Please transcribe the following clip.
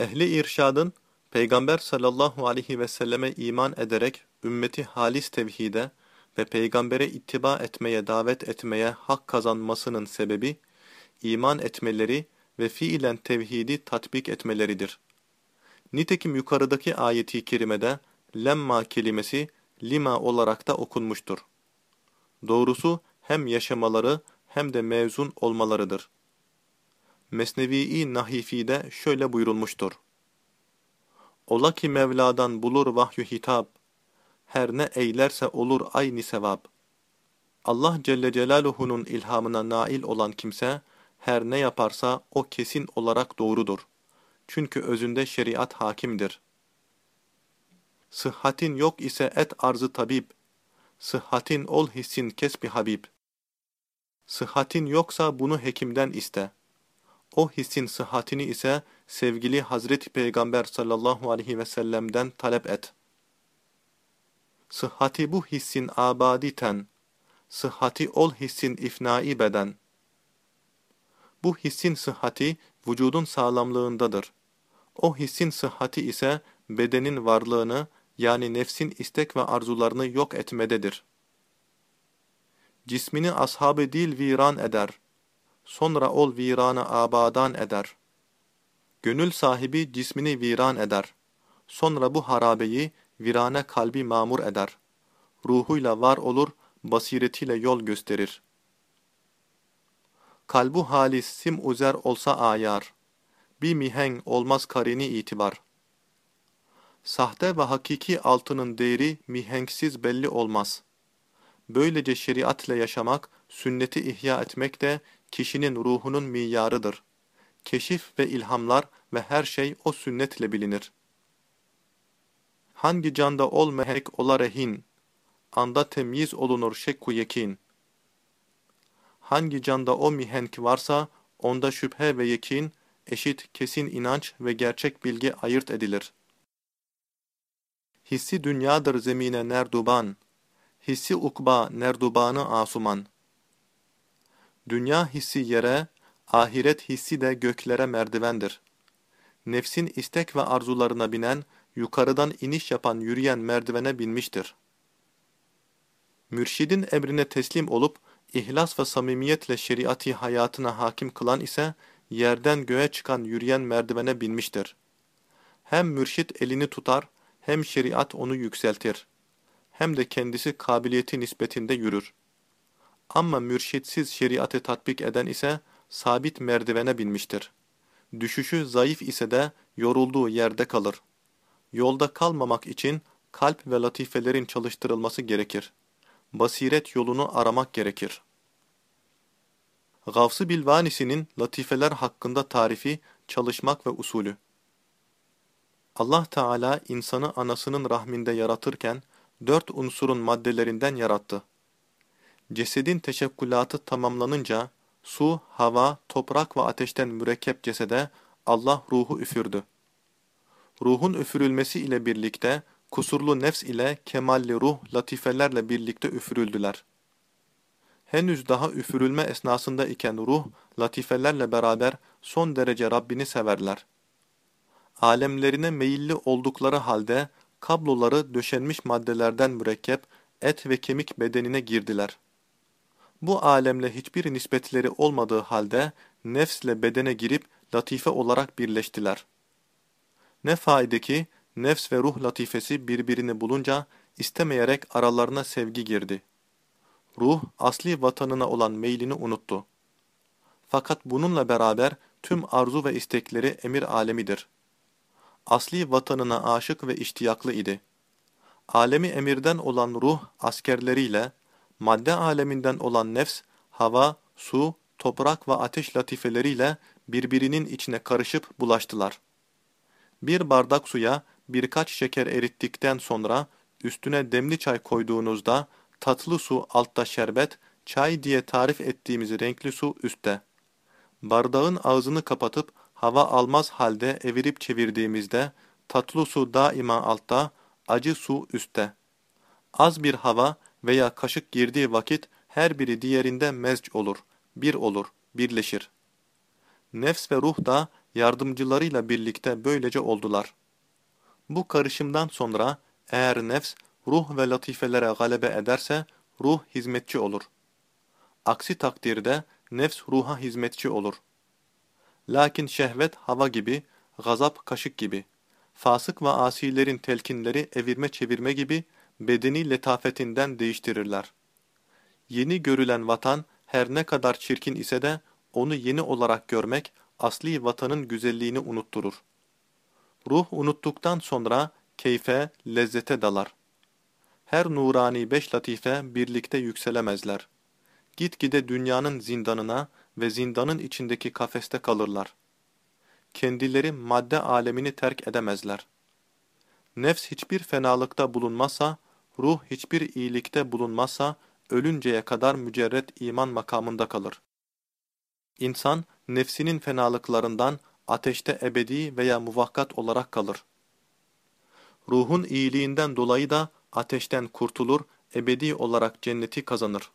Ehli irşadın Peygamber sallallahu aleyhi ve selleme iman ederek ümmeti halis tevhide ve peygambere ittiba etmeye davet etmeye hak kazanmasının sebebi iman etmeleri ve fiilen tevhidi tatbik etmeleridir. Nitekim yukarıdaki ayeti kerimede lemma kelimesi lima olarak da okunmuştur. Doğrusu hem yaşamaları hem de mevzun olmalarıdır. Mesnevi-i Nahifi'de şöyle buyurulmuştur. Ola ki Mevla'dan bulur vahyu hitap, her ne eylerse olur aynı sevap. Allah Celle Celaluhu'nun ilhamına nail olan kimse, her ne yaparsa o kesin olarak doğrudur. Çünkü özünde şeriat hakimdir. Sıhhatin yok ise et arzı tabip, sıhhatin ol hissin kesbi habib. Sıhhatin yoksa bunu hekimden iste. O hissin sıhhatini ise sevgili Hazreti Peygamber sallallahu aleyhi ve sellem'den talep et. Sıhhati bu hissin abaditen, sıhhati ol hissin ifnai beden. Bu hissin sıhhati vücudun sağlamlığındadır. O hissin sıhhati ise bedenin varlığını yani nefsin istek ve arzularını yok etmededir. Cismini ashabı dil viran eder. Sonra ol viranı abadan eder. Gönül sahibi cismini viran eder. Sonra bu harabeyi virane kalbi mamur eder. Ruhuyla var olur, basiretiyle yol gösterir. Kalbu halis sim uzer olsa ayar. Bir mihenk olmaz karini itibar. Sahte ve hakiki altının değeri mihenksiz belli olmaz. Böylece şeriatle yaşamak, sünneti ihya etmek de kişinin ruhunun miyarıdır. Keşif ve ilhamlar ve her şey o sünnetle bilinir. Hangi canda ol mehek ola rehin, anda temyiz olunur şekku yekin. Hangi canda o mihenk varsa, onda şüphe ve yekin, eşit kesin inanç ve gerçek bilgi ayırt edilir. Hissi dünyadır zemine nerduban, hissi ukba nerdubanı asuman. Dünya hissi yere, ahiret hissi de göklere merdivendir. Nefsin istek ve arzularına binen, yukarıdan iniş yapan yürüyen merdivene binmiştir. Mürşidin emrine teslim olup, ihlas ve samimiyetle şeriatı hayatına hakim kılan ise, yerden göğe çıkan yürüyen merdivene binmiştir. Hem mürşit elini tutar, hem şeriat onu yükseltir. Hem de kendisi kabiliyeti nispetinde yürür. Ama mürşitsiz şeriatı tatbik eden ise, sabit merdivene binmiştir. Düşüşü zayıf ise de yorulduğu yerde kalır. Yolda kalmamak için kalp ve latifelerin çalıştırılması gerekir. Basiret yolunu aramak gerekir. Gavs-ı Bilvanisi'nin latifeler hakkında tarifi, çalışmak ve usulü. Allah Teala insanı anasının rahminde yaratırken, dört unsurun maddelerinden yarattı. Cesedin teşekkülatı tamamlanınca, su, hava, toprak ve ateşten mürekkep cesede Allah ruhu üfürdü. Ruhun üfürülmesi ile birlikte, kusurlu nefs ile kemalli ruh latifelerle birlikte üfürüldüler. Henüz daha üfürülme esnasında iken ruh, latifelerle beraber son derece Rabbini severler. Alemlerine meyilli oldukları halde, kabloları döşenmiş maddelerden mürekkep, et ve kemik bedenine girdiler. Bu alemle hiçbir nispetleri olmadığı halde, nefsle bedene girip latife olarak birleştiler. Ne faide ki, nefs ve ruh latifesi birbirini bulunca, istemeyerek aralarına sevgi girdi. Ruh, asli vatanına olan meylini unuttu. Fakat bununla beraber tüm arzu ve istekleri emir alemidir. Asli vatanına aşık ve iştiyaklı idi. Alemi emirden olan ruh askerleriyle, madde aleminden olan nefs, hava, su, toprak ve ateş latifeleriyle birbirinin içine karışıp bulaştılar. Bir bardak suya birkaç şeker erittikten sonra üstüne demli çay koyduğunuzda tatlı su altta şerbet, çay diye tarif ettiğimiz renkli su üstte. Bardağın ağzını kapatıp hava almaz halde evirip çevirdiğimizde tatlı su daima altta, acı su üstte. Az bir hava veya kaşık girdiği vakit her biri diğerinde mezc olur, bir olur, birleşir. Nefs ve ruh da yardımcılarıyla birlikte böylece oldular. Bu karışımdan sonra eğer nefs ruh ve latifelere galebe ederse ruh hizmetçi olur. Aksi takdirde nefs ruha hizmetçi olur. Lakin şehvet hava gibi, gazap kaşık gibi, fasık ve asilerin telkinleri evirme çevirme gibi bedeni letafetinden değiştirirler. Yeni görülen vatan her ne kadar çirkin ise de onu yeni olarak görmek asli vatanın güzelliğini unutturur. Ruh unuttuktan sonra keyfe, lezzete dalar. Her nurani beş latife birlikte yükselemezler. Gitgide dünyanın zindanına ve zindanın içindeki kafeste kalırlar. Kendileri madde alemini terk edemezler. Nefs hiçbir fenalıkta bulunmazsa, ruh hiçbir iyilikte bulunmazsa, ölünceye kadar mücerret iman makamında kalır. İnsan, nefsinin fenalıklarından ateşte ebedi veya muvakkat olarak kalır. Ruhun iyiliğinden dolayı da ateşten kurtulur, ebedi olarak cenneti kazanır.